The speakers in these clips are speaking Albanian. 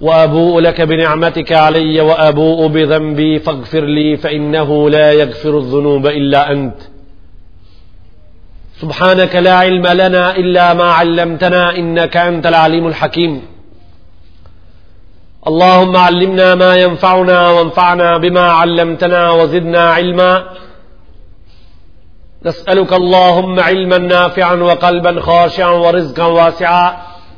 وأبوء لك بنعمتك علي وأبوء بذنبي فاغفر لي فإنه لا يغفر الذنوب إلا أنت سبحانك لا علم لنا إلا ما علمتنا إنك أنت العليم الحكيم اللهم علمنا ما ينفعنا وانفعنا بما علمتنا وزدنا علما نسألك اللهم علما نافعا وقلبا خاشعا ورزقا واسعا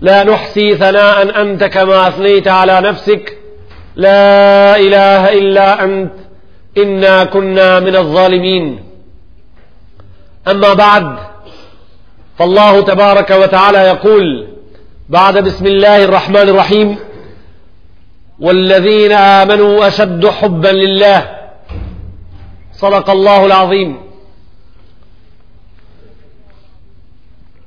لا نحصي ثناء أنت كما أثنيت على نفسك لا إله إلا أنت إنا كنا من الظالمين أما بعد فالله تبارك وتعالى يقول بعد بسم الله الرحمن الرحيم والذين آمنوا أشد حبا لله صدق الله العظيم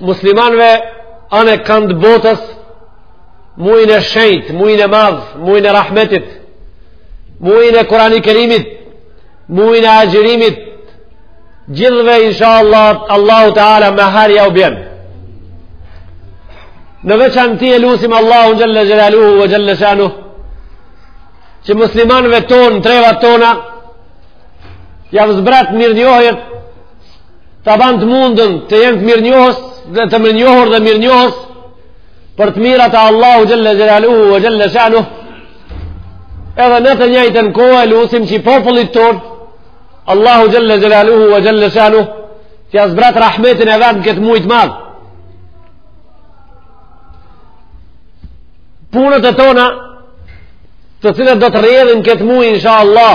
muslimanve anekënd botës, mujin e shenjtë, mujin e madh, mujin e rahmetit, mujin e Kurani Kerimit, mujin e agjërimit, gjithëve insha Allah, Allahu Teala me hajr jau bjen. Në veçanti e lusim Allahun xhelle xhelaluhu ve xhelle shanuhu, që muslimanve tanë, trevat tona, jau zbret mirënjohjet, ta ban të mundur të jenë të mirënjohës, të mirënjohur dhe mirënjohës për të mirat e Allahut xhelle xhelaluhu ve xhelle shanuhu edhe në të njëjtën kohë e lusim që i popullit tonë Allahu xhelle xhelaluhu ve xhelle shanuhu që ja zbret rahmetin e vet në këtë muj të madh punët e tona të cilat do të rrjedhin këtë muj insha Allah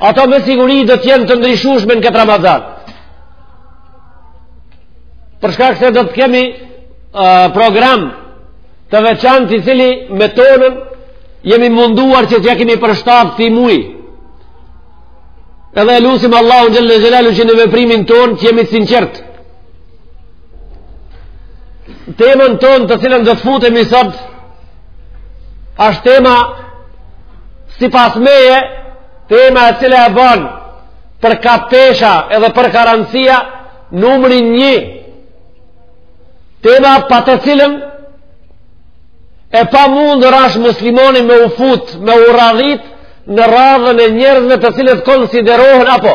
Ato me siguri do të jenë të ndryshueshme në këtë Ramazan. Për shkak se do të kemi uh, program të veçantë i cili me të tanën jemi munduar që t'ja kemi përshtat këtij muji. Edhe e lusim Allahun xhelle xhelaluhu që në veprimin tonë të jemi të sinqertë. Temën tonë në të cilën do të futemi sot është tema sipas meje tema e cila e bon për ka pesha edhe për ka randësia numri një tema pa të cilën e pamundur asht muslimoni me u fut me u radhit në radhën e njerëzve të cilët konsiderohen apo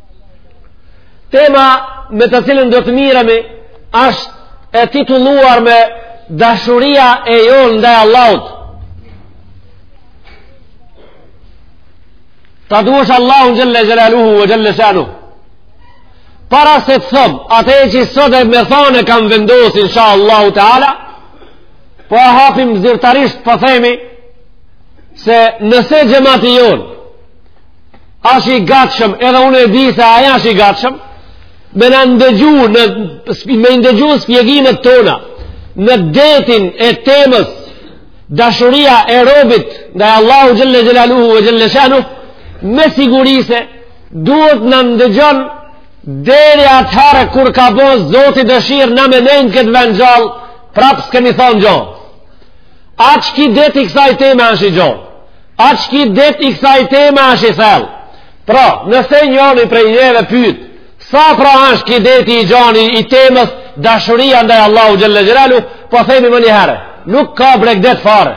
Tema me të cilën do të merremi është e titulluar me dashuria e jonë ndaj Allahut. Ta duash Allahun xhelle xhelaluhu ve xhelle shanuhu. Para se të thom atë që sot e me thonë e kam vendosë, insha Allahu Teala, po e hapim zyrtarisht po themi, se nëse xhemati jonë, Asht i gatshëm, edhe unë e di se aj asht i gatshëm, me na ndëgju, me i ndëgju shpjegimet tona, në detin e temës, dashuria e robit, ndaj Allahu xhelle xhelaluhu ve xhelle shanuhu, me siguri se, do t'na ndëgjon, deri atëherë kur ka bo zoti dëshirë, na me nejt n'këtë vend gjallë, prapë s'kemi thonë gjo. Aq ky deti i kësaj teme asht i gjonë. Aq ki det i kësaj teme asht i thellë. Pra, nëse njani prej neve pyet, sa pra është ki deti i gjani i temës dashuria ndaj Allahu xhelle xhelaluhu, po themi menjëherë, nuk ka bregdet fare.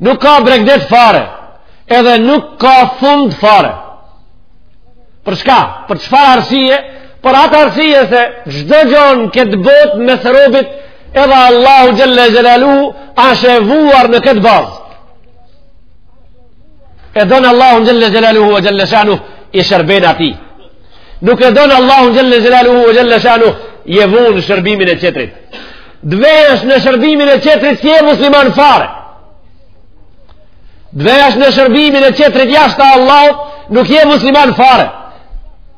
Nuk ka bregdet fare, edhe nuk ka fund fare. Për çka? Për çfarë arsye? Për atë arsye se çdo gjë në këtë botë mes robit Edhe Allahut Xhelle Xhelaluhu asht e vuar në këtë bazë. E don Allahun Xhelle Xhelaluhu ue Xhelle Shanuhu i shërben atij. Nuk e don Allahun Xhelle Xhelaluhu ue Xhelle Shanuhu je vunë në shërbimin e qetrit. T'vesh në shërbimin e qetrit s'je musliman fare. T'vesh në shërbimin e qetrit jashtë Allahut nuk je musliman fare.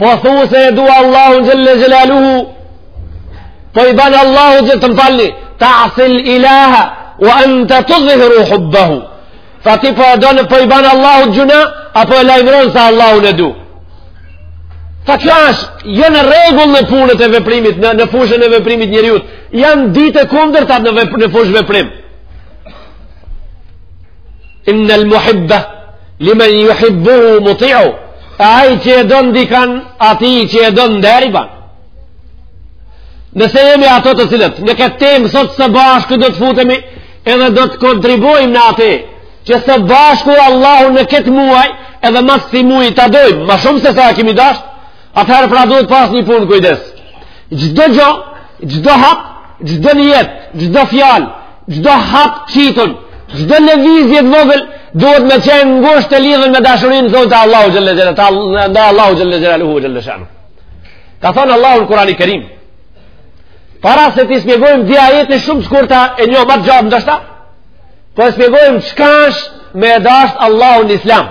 Po thu se e dua Allahun xhelle xhelaluhu, po i ban Allahut gjë të mpalli, ta'sil ilaha, ue ente tudh'hiru hubbahu. Tha ti po e don, po i ban Allahut gjynah, apo e lajmëron se Allahun e du. Tha kjo asht, jo në rregull në punët e veprimit, në, në fushën e veprimit njeriut, janë dy të kundërta në, në fushë veprim. Inna al muhibba liman yuhibbuhu muti'u. Ai që e don dikan, atij që e don nder i ban. Nëse jemi ato të cilët, në këtë temë sot së bashku do të futemi, edhe do të kontribuojmë në atë që së bashku Allahun në këtë muaj edhe mas ksi muaj ta dojmë, ma shumë se sa e kemi dashtë, Atëherë pra duhet pas një punë kujdes. Çdo gjë, çdo hap, çdo nijet, çdo fjalë, çdo hap qitun, çdo lëvizje të vogël duhet me qenë ngusht e lidhun me dashurinë tonë te Allahu xhelle xhella, ta ndaj Allahut xhelle xhelaluhu xhelle shanuhu. Ka thonë Allahu në Kur'ani Kerim. Para se t'i shpjegojmë dy ajete shumë të shkurta e një ma të gjatë ndoshta, po e shpjegojmë çka është me e dashtë Allahun në Islam.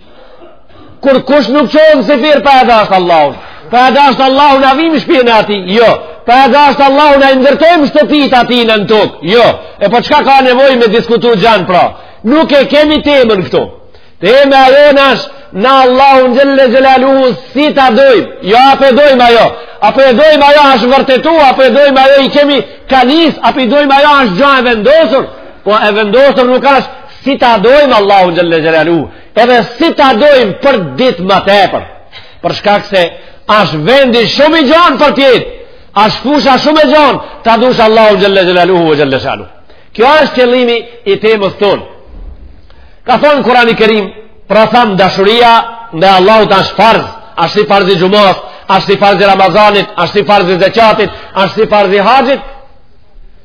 Kurkush nuk çohet në syfyr, pa e dashtë Allahun. Pa e dashtë Allahun, a vim n'shpinë e atij, jo. Pa e dashtë Allahun, a ndërtojmë shtëpit e atij në në tokë, jo. E po çka ka nevojë me diskutu gjanë pra? Nuk e kemi temën këtu. Tema jonë asht, na Allahun xhelle xhelaluhu, si ta dojmë, jo a po e dojmë a jo. A po e dojmë a jo ashtë vërtetu, a po e dojmë a jo i kemi kanis, a po e dojmë a jo ashtë gjo e vendosur, po e vendosur nuk ashtë Si ta dojmë Allahun Xhelle Xhelaluhu, edhe si ta dojmë për ditë më tepër, për shkak se ashtë vendi shumë i gjonë për tjetë, ashtë fusha shumë e gjonë, ta dush Allahun Xhelle Xhelaluhu Xhelle Shanuhu. Kjo është qëllimi i temës tonë. Ka thonë Kurani Kerim, pra thamë dashuria ndaj Allahut ashtë farz, ashtë si farzi i xhumasë, ashtë si farzi i Ramazanit, ashtë si farzi i zeqatit, ashtë si farzi i haxhit,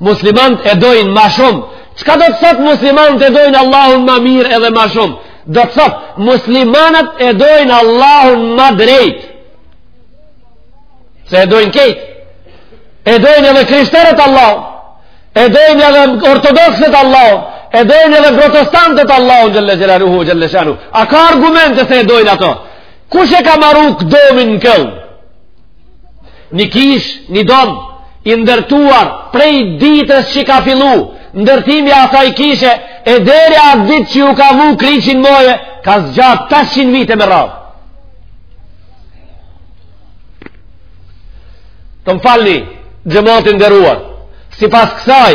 Muslimant e dojnë ma shumë. Çka do të thotë muslimant e dojnë Allahun ma mirë edhe ma shumë? Do të thotë muslimanat e dojnë Allahun ma drejtë. Se e dojnë krejt. E dojnë edhe krishterët Allahun. E dojnë edhe ortodoksët Allahun. E dojnë edhe protestantët Allahun xhel-le xhelaluhu xhel-le shanuhu. A ka argumente se e dojnë ato? Kush e ka maru kët domin në Këln? Një kish, një dom, i ndërtuar prej ditës që ka fillu, ndërtimi i asaj kishe, e deri atë ditë që ju ka vu kryqi n'maje, ka zgjatë 500 vite me radhë. Të më falni, xhemat i nderuar, sipas kësaj,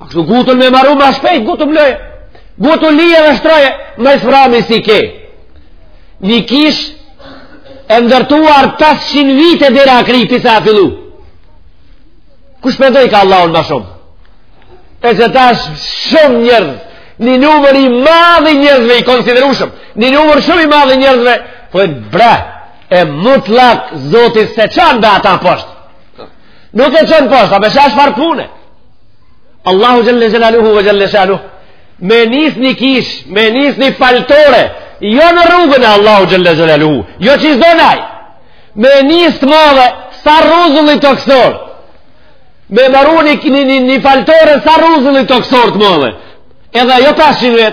A kështu gutën me maru ma shpejt, gutën lëje. Gutën lyje dhe shtroje, me së si ke. Një kish e ndërtuar 500 vite deri a kry pisa a fillu. Kush me dojka Allahun ma shumë? E qitash shumë njerëz, një numër i madh i njerëzve i konsiderueshëm, një numër shumë i madh i njerëzve, po e bre, e mutlak Zoti s'e çon edhe ata poshtë. Nuk e çon poshtë, ama s'ash farë pune. Allahu xhel-le xhelaluhu ve xhel-le shanuhu, me nis një kish, me nis një faltore, jo në rrugën e Allahut xhel-le xhelaluhu, jo qysh don Ai, me nis të madhe, sa rruzulli tokësor, me maru një, një, një, një faltore, sa rruzulli tokësor të madhe, edhe jo të ashtë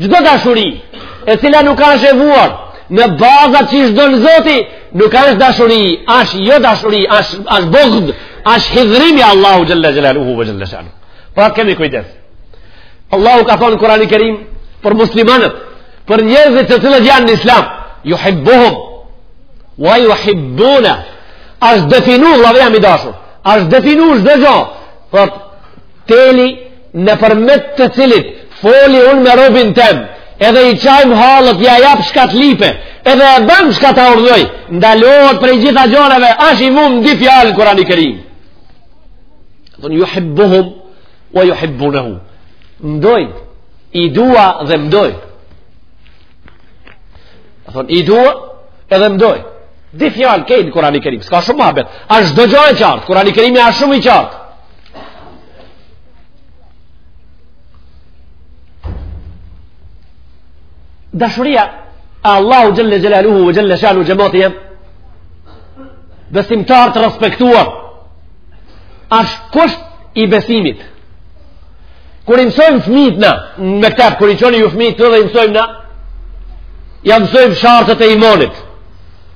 Çdo dashuri, e cila nuk ash e vuar në bazat qysh don Zoti, nuk ash dashuri, ash jo dashuri, ash, ash bugd, ash hidhërim i Allahut xhel-le xhelaluhu ve xhel-le shanuhu. Pra t'kemi kujdes. Allahu ka thonë në Kurani Kerim për muslimanët, për njerëzit të cilët janë në islam, juhibbuhum ve juhibbuneh, ash definu, lavë jam i dashur, ash definu çdo gjo, thot, teli, nëpërmjet të cilit foli unë me robin tem edhe i qajmë hallet ja jap çka t'lype edhe e ban çka ta urdhoj ndalohet prej gjitha gjanave ash i mun n'dy fjalë në Kurani Kerim a thonë juhibbuhum ve juhibbunehu mdojnë i dua dhe mdojnë thonë i dua edhe mdojnë dy fjalë krejt n'Kurani Kerim s'ka shumë muhabet ashtë çdo gjo e qartë Kurani Kerimi ashtë shumë i qartë Dashuria e Allahut xhel-le xhelaluhu ve xhel-le shanuhu xhemati jem besimtar të respektuar ashtë kusht i besimit kur i mësojmë fmijt na në mekteb, kur i çoni ju fmijt edhe i mësojmë na ja mësojmë shartet e imanit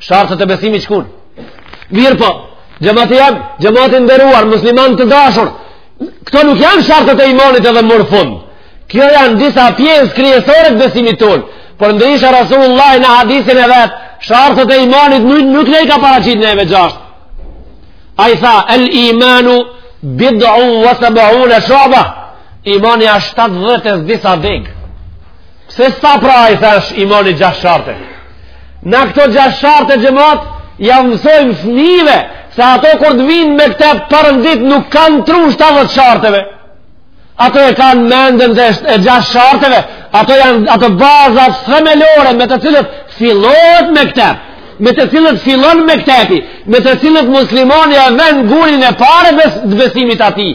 Shartet e besimit shkun. Mirëpo, xhemat i nderuar, musliman të dashur, këto nuk janë shartet e imanit edhe mur fund. Kjo janë disa pjesë kryesore të besimit tonë, përndryshe Rasulullahi në hadithin e vet, shartet e imanit nuk, nuk na i ka paraqit neve gjashtë. Ai tha, el imanu bid'un wa seb'une shu'ba, imani a 70 e disa degë. Pse s'tha pra ai se është imani gjashtë sharte? Na këto gjashtë sharte xhemat, ja mësojmë fëmijve, se ato kur të vijnë mektep parën ditë nuk kanë tru shtatëdhet sharteve. Ato e kanë menden e gjashtë sharteve, ato janë ato bazat themelore me të cilët fillohet mektep, me të cilët fillon mektepi, me të cilët muslimani e ven gurin e parë të besimit të tij,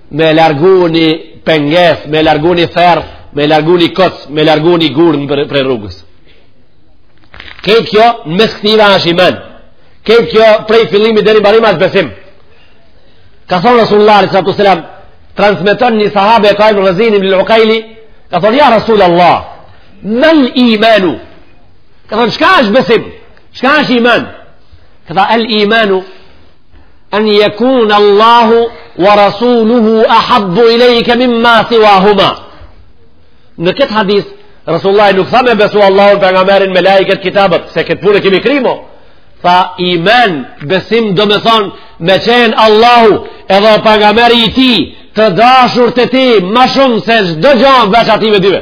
me largu një pengesë, me largu një ferrë, me largu një koc, me largu një gur prej rrugës. Kejt kjo, në mes këtyve është iman. Kejt kjo, prej fillimi deri n'mbarim është besim. Ka thonë Rasulullahi, salatu selam, transmeton një sahabe e ka emën Rezin el Ukajli, ka thonë, ja Rasul Allah, mel imanu, ka thonë, shka është besim, shka është iman, ka thonë, el imanu, an yakun Allahu wa rasuluhu ahabbu ilayka mimma siwahuma në këtë hadith Rasulullah nuk tha me besu Allahun pejgamberin, melaiket, kitabet, se këtë punë kemi kry mo. Tha iman, besim domethonë, me qenë Allahu edhe pejgamberi i tij, të dashur te ti, ma shumë se çdo gja veç atyve dyve.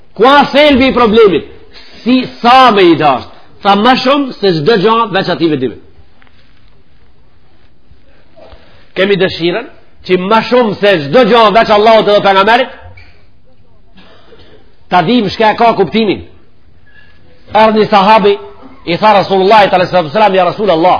Ku a thelbi i problemit? Si sa me i dasht? Tha ma shumë se çdo gja veç atyve dyve. Kemi dëshirën që ma shumë se çdo gja veç Allahut dhe pejgamberit ta dim shka ka kuptimin. Erdh një sahabi i tha Rasulullahit alejhi salatu ves selam, ja Rasul Allah.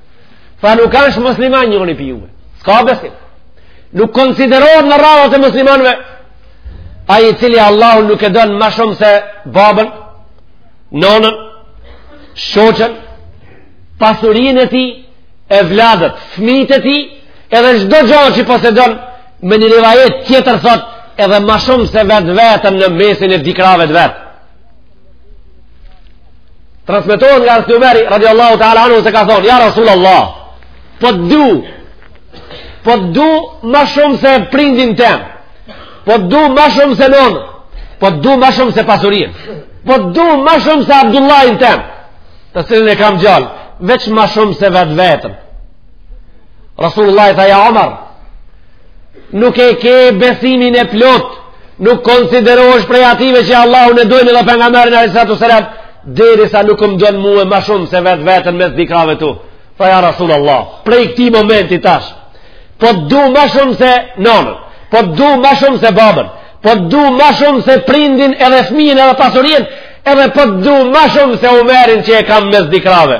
Tha nuk është musliman njëri prej juve. S'ka besim. Nuk konsiderohet në radhët e muslimanve. Ai i cili Allahun nuk e don ma shumë se babën, nonën, shoqen, pasurinë e tij, evladët, fmijt e tij, edhe çdo gja që posedon me një rivajet tjetër thot edhe ma shumë se vetveten në mesin e dy krahve të vet. Transmetohet nga Hazreti Umeri, radiallahu ta'ala anhu, se ka thonë, ja Rasulallah, po të du, po të du ma shumë se prindin tem, po të du ma shumë se nonën, po të du ma shumë se pasurinë, po të du ma shumë se Abdullahin tem, të cilin e kam djalë, veç ma shumë se vetveten, Rasulullah i tha ja Omar nuk e ke besimin e plot nuk konsiderohesh prej ative që Allahun e dojnë dhe pengamberin alejhi salatu selam derisa nuk më don mue ma shumë se vetveten mes dy krahve tu tha ja Rasulullah prej këtij momenti tash po të du ma shumë se nonën po të du ma shumë se babën po të du ma shumë se prindin edhe fmijin edhe pasurien edhe po të du ma shumë se Umerin që e kam mes dy krahve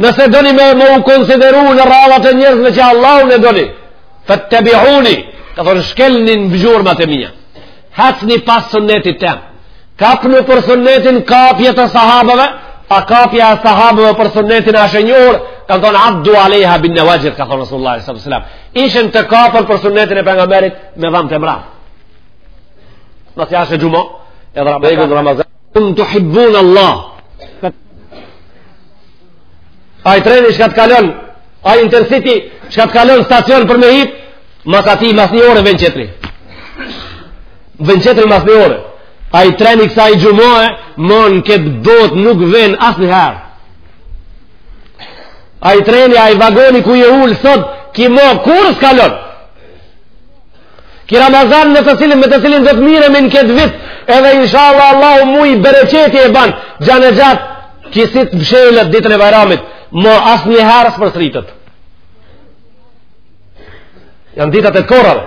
Nëse doni me u konsideru në radhët e njerëzve që Allahun e doni, fettebiuni, ka thonë shkelni në gjurmat e mija, hecni pas sunnetit tem, kapnu për sunnetin kapjet e sahabëve, a kapja e sahabëve për sunnetin asht e njohur, ka thonë addu alejha bin-nevaxhidh, ka thonë Rasullullah s.a.s. Ishin të kapur për sunnetin e pengamberit me dhamt e mram. Nëse asht xhuma, edhe Ramazan. Tuhibbun Allah. Ai treni shka të kalon, ai intercity shka të kalon stacion për me hip, mas atij mas një ore ven qetri. Ven qetri mas një ore. Ai treni kësaj xhumaje, ma në këtë botë nuk ven asnjëherë. Ai treni, ai vagoni ku je ul sot, ki ma kurr s'kalon. Ki Ramazan me të cilin, me të cilin do të miremi këtë vit, edhe inshallah Allahu muj bereqeti e ban, gjanë e gjatë, ki si t'mshelet ditën e bajramit, ma asnjëherë s'përsëritet. Janë ditët e të korrave,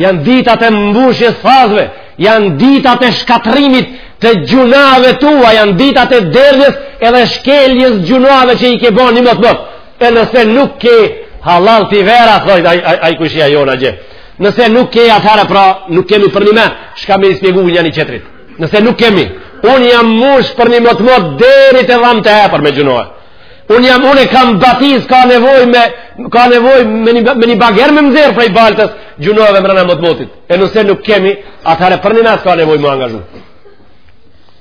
janë ditët e mbushjes thasve, janë ditët e shkatrimit të gjunave tua, janë ditët e derdhjes edhe shkeljes gjunave që i ke bo një motmot. E nëse nuk ke halal ti vera, thojt, ai ai ai kojshia jonë atje. Nëse nuk ke atëhere pra, nuk kemi përnime, çka me i shpjegu njani qetrit. Nëse nuk kemi, un jam mush për një motmot deri te dhamt e epër me gjunahe. Un jam unë e kam batis ka nevojë me ka nevojë me një me një bager me m'nxerr prej baltës gjunahve mrena motmotit. E nëse nuk kemi, atëhere përnime s'ka nevojë me angazhu.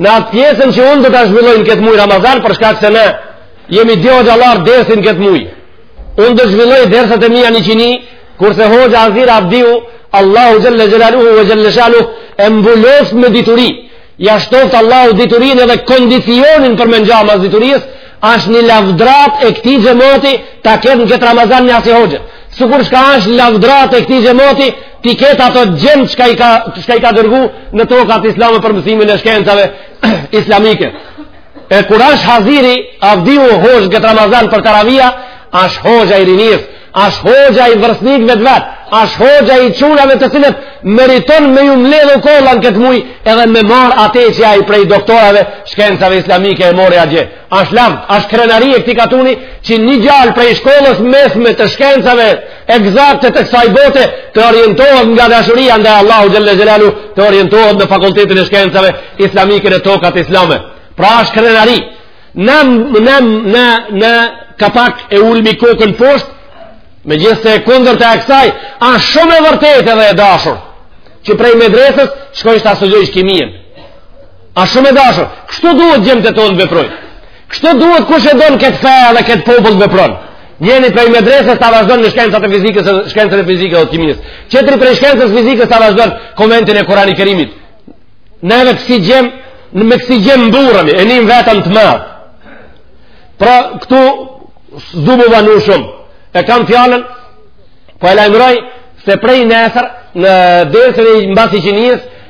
Në atë pjesën që unë do ta zhvilloj këtë muj Ramazan, për shkak se ne jemi dy hoxhallarë dersi këtë muj. Unë do të zhvilloj derset e mija n'iqini, kurse hoxhë Azir Abdiu, Allahu xhel-le xhelaluhu ve xhel-le shanuhu, e mbuloftë me dituri. Ja shtoftë Allahu diturinë edhe kondicionin për me nga mas diturisë, ashtë një lavdrat e këtij xhemati ta ketë në këtë Ramazan një asi hoxhe. Sikur shka ashtë lavdrat e këti gjemoti, t'i ketë ato djem qka i ka, qka i ka dërgu në tokat islame për mësimin e shkencave islamike. E kur është Haziri Avdiu hoxhë këtë Ramazan për Taravia, është hoxha i rinisë, është hoxha i vërsnikve të vet, është hoxha i çunave të cilët meriton me ju mledh okolla n'këtë muj edhe me marr ate që ai prej doktorave shkencave islamike e mori a Asht lavd, ashtë krenari e këtij katuni që një gjalë prej shkollës s'mesme të shkencave ekzakte të kësaj bote të orientohet nga dashuria ndaj Allahut xhelle xhelaluhu të orientohet në fakultetin e shkencave islamike në tokat islame. Pra ashtë krenari. Në, në, në, në kapak e ulim kokën poshtë, megjithëse e kundërta e ksaj, ashtë shumë e vërtet edhe e dashur që prej medresës shkojsh ta studiojsh kimien. A shumë e dashur, kështu duhet gjemtë tonë të veprojnë. Kështu duhet kush e don këtë fe edhe këtë popull të veprojnë. Njeri prej medresës të vazhdojnë në shkencat e fizikës, shkencat e fizikës dhe kimisë. Tjetri prej shkencës së fizikës të vazhdojnë komentin e Kurani Kerimit. Ne me kësi gjem, ne me kësi gjem mburremi, e ndijmë veten të madhë. Pra këtu s'du m'u vonu shumë. E kam fjalën, po e lajmëroj se prej nesër në dersin e mbas iqindisë,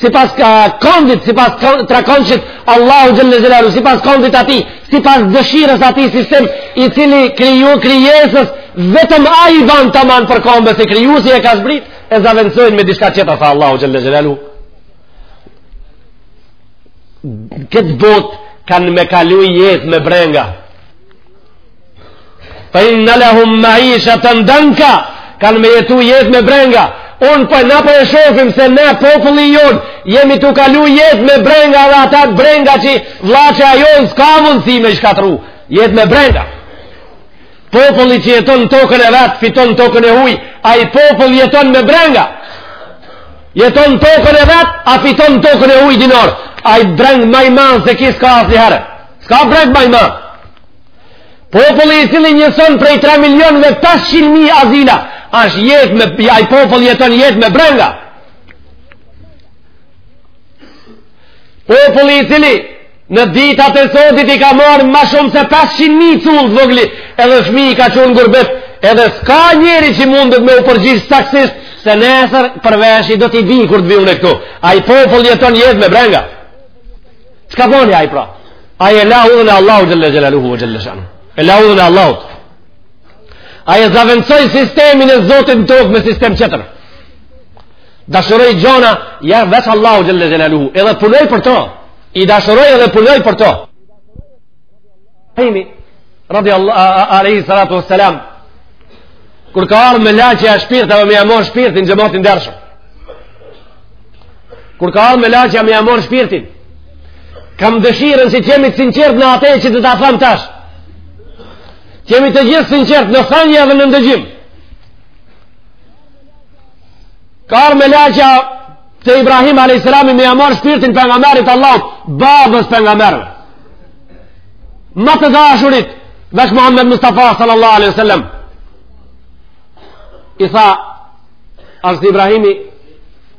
sipas kandit, sipas trekëndshit, Allahu xhelle xhelaluhu, sipas kandit t'atij, sipas dëshirës atij sistem, i cili kriju krijesat, vetëm ai ban taman për kombës, i kriju si e ka zbrit, e zavendësojnë me diçka tjetër, tha Allahu xhelle xhelaluhu. Këtë botë kanë me kalu jetë me brenga, Fe inne lehum maishaten danka, kanë me jetu jetë me brenga. Unë për po, ne pra po e shofim se ne populli jonë, jemi tu kalu jetë me brenga dhe ato brenga që llogjika jonë s'ka mundësi me shkatrru. Jetë me brenga. Populli që jeton në tokën e vet, fiton në tokën e huj, ai popull jeton me brenga. Jeton në tokën e vet, a fiton në tokën e huj dinarë. A brengë ma e madhe se kjo s'ka asnjëherë. S'ka brengë ma e madhe. Populli i cili njëson prej 3 milionëve 500 mijë azila, është jetë me, ai popull jeton jetë me brenga. Populli i cili në ditët e sotit i ka marrë ma shumë se 500 mijë cullë të vogël, edhe fmij i ka çu n'gurbet, edhe s'ka njeri që mundet me u përgjigj saksisht, se nesër përveshi do t'i di kur të vijnë këtu. Ai popull jeton jetë me brenga. Çka bani ai pra? Ai e la udhën e Allahut xhelle xhelaluhu ve xhelle shanuhu. E la udhën e Allahut. Ai e zavendsoi sistemin e Zotit në tokë me sistem tjetër. Dashuroi gjona, përveç Allahut xhelle xhelaluhu, edhe punoi për to. I dashuroi edhe punoi për to. Ademi, radi Allah, alayhi salatu wassalam. Kur ka ardhur melaqja e shpirtave me ia marr shpirtin xhemat i dashur. Kur ka ardh melaqja me ja marrë shpirtin, kam dëshirën që t'jemi të sinqert në atë që do ta tham tash. T'jemi të gjithë sinqert në thanje dhe në ndëgjim. Ka ardh melaqja te Ibrahim a.s. me ja marrë shpirtin pejgamerit Allahut, babës pejgamerëve. Ma të dashurit, veç Muhammed Mustafa sallallahu alaihi sallam, i tha, hazret Ibrahimi,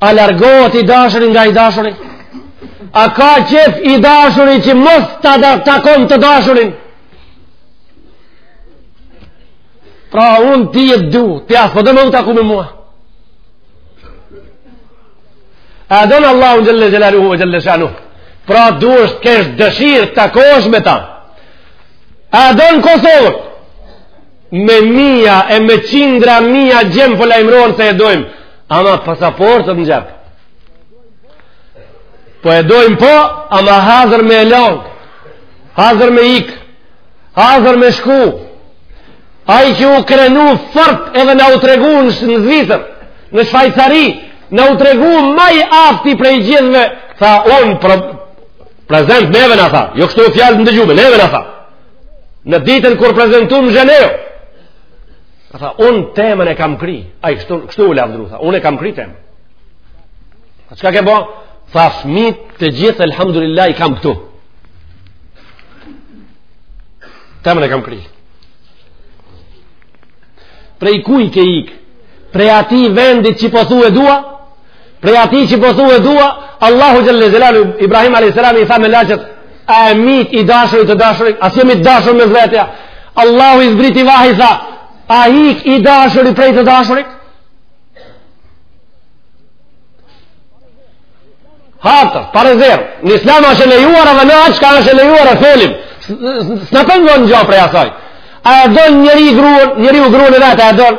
A largohet i dashuri nga i dashuri? A ka qef i dashuri që mos ta takon të dashurin? Pra unë ti e du, ti a s'po do me u taku me mua. A e don Allahun xhelle xhelaluhu ve xhelle shanuhu. Pra duhesh t'kesh dëshirë takohesh me ta. A e don Kosovën, me mija e me qindra mija djem po lajmërohen se e dojmë ama pasaportat në xhep po e dojmë po ama hazër me e lan hazër me ik hazër me shku ai që u krenu fort edhe na u tregu në Zvicër në Shvajcari na u tregu ma i afti prej gjithve tha unë prezent neve na tha jo kështu fjalë ndëgjume neve na tha në ditën kur prezentu në Zhenevë, e tha, unë temen e kam kry, ai kështu u lavdru, tha, unë e kam kry temen. A çka ke bo? Tha, fmijt të gjithë, elhamdulillah, i kam këtu. Temen e kam kry. Prej kujt ke ik, prej atij vendit që po thu e dua, Prej atij që po thu e dua, Allahu xhelle xhelaluhu, Ibrahim A.S. i tha melaqes, a e myt i dashuri të dashurin, a s'jemi t'dashur mes veti, Allahu i zbriti vahj tha, a ik i dashuri prej të dashurit? Hatër, pare zërë, në islam është e lejuar, dhe na çka është e lejuar e folim, s'na pengon gjo prej asaj, a e don njeri gruen, njeriu gruen e vet, a e don,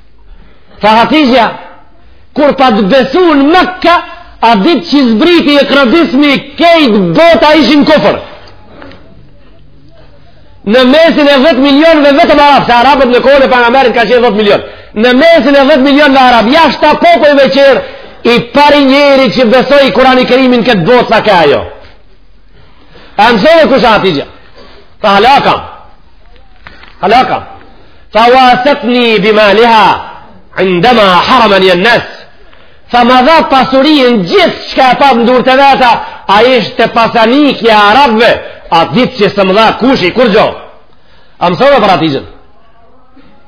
Tha Hatixhja, kur pat besu në Mekka, at ditë që zbriti ikra bismi krejt bota ishin kufër. Në mesin e 10 milionëve vetëm arabë, se arabët në kohën e pejgamerit ka qenë 10 milion. Në mesin e 10 milionëve arabë, jashta popujve tjerë, i pari njeri që besoi Kurani Kerimin n'këtë botë ke ajo. A mësove kush a Hatixhja? Tha halakam. Halaka, fa wasetni bimaliha, indema haramenin nas, tha ma dha pasurinë gjithë çka pat n'dur të veta, ajo ishte pasanikja e arabëve, at ditë që s'më dha kushi kurgjo. A mësove për Hatixhen?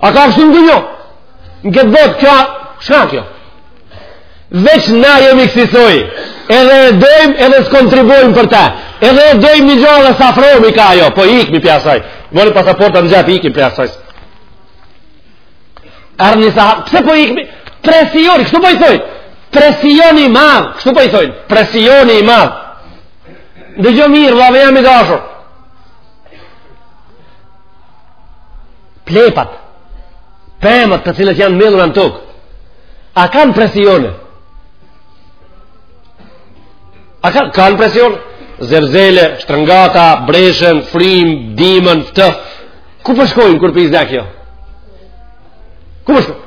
A ka kështu në dunja? Në këtë botë, kjo, çka kjo? Veç na jemi kësisoj, edhe e dojmë, edhe s'kontribuojmë për te, edhe e dojmë një gjo edhe s'afrohmi ka ajo, po ikmi prej asaj, merr pasaportën ngat, ikmi prej asaj. Ore një sahab, pse po ikmi? Presioni, kështu po i thojnë? Presioni i madh, kështu po i thojnë? Presioni i madh. Ndëgjo mirë, vllau jem i dashur. Plepat, pemët të cilat janë mbjellur në tokë, a kanë presione? A kanë, kanë presione? Zerzele, shtrëngata, breshën, frymë, dimën, ft... Ku po shkojnë po kërë për i kjo? Ku po shkojnë? Po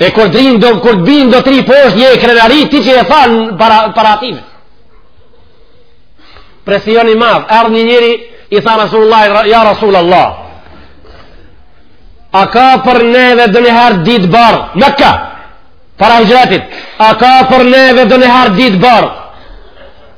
E kur të rrinë, kur të binë, do të rrinë poshtë, një krenari, ti që e than para, para atyve. Presion i madh, erdh një njeri, i tha Rasulullah, ja Rasulullah, a ka për neve donjëherë ditë bardhë, Mekka, para hixhretit, a ka për neve donjëherë ditë bardhë,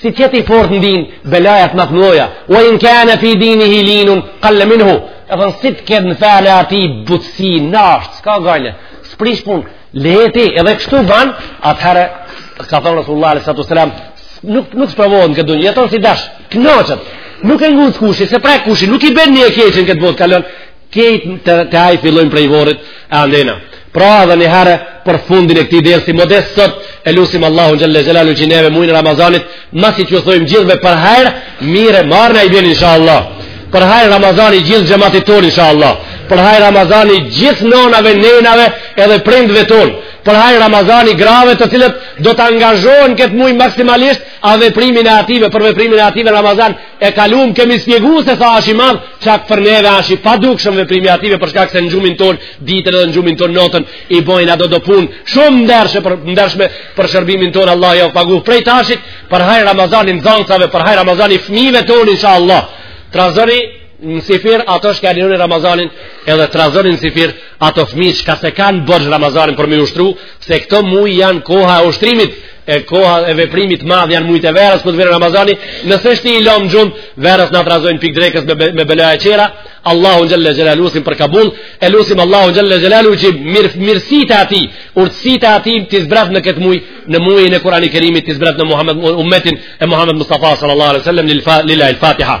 Si t'jetë i fort në din, belajat më të mdhoja. Ue in kene fi dinihi linun, kalle minhu. Ka thënë, si të ketë në fenë e atij butësi, nashtë, s'ka gajle, s'prish pun, leje ti edhe kështu ban, atëherë, ka thënë Rasulullah a.s. Nuk, nuk sprovohet në këtë dunja, jeton si dash, knaqet, nuk e nguc kushi, s'e prek kushi, nuk i bjen një e keqe n'këtë botë, kalon, Krejt të, të ajë fillojnë prej vorrit e andejna. Pra edhe një herë për fundin e këtij dersi modest sot e lusim Allahun xhelle xhelaluhu që neve mujin e Ramazanit masi që ju thojmë gjithve për hajr mirë mbarë na e bjen insha Allah. Për hajr Ramazani gjithë xhematit tonë insha Allah. Për hajr Ramazani gjithë nonave, nenave edhe prindve tonë për hajr Ramazani grave të cilat do të angazhohen këtë muj maksimalisht a veprimin e atyve, për veprimin e atyve Ramazan e kalum kemi spjegue se sa është i madh çka për neve është i padukshëm veprimi atyve për shkak se në gjumin tonë ditën edhe në gjumin tonë natën i bojnë ato do punë shumë ndershë për ndershme për shërbimin ton Allahu ja paguftë prej tashit për hajr Ramazani xhancave për hajr Ramazani fëmijëve tonë inshallah trazoni në syfyr ato që kanë nijet Ramazanin edhe trazoni në syfyr ato fmij çka s'e kanë borxh Ramazanin por me i ushtru, se këto muj janë koha e ushtrimit, e koha e veprimit t'madh janë mujt e verës, kur vjen Ramazani, nëse s'i lomë gjumë, verës na trazojnë pik drekës me, me belaja e qera, Allahun xhelle xhelaluhu lusim për kabul, e lusim Allahun xhelle xhelaluhu që mir, mirësitë e atij, urtësitë e atij t'i zbret në këtë muj, në mujin e Kurani Kerimit, t'i zbret në Muhammed, umetin e Muhammed Mustafa sallallahu alaihi wasallam, lil-lahil-Fatiha.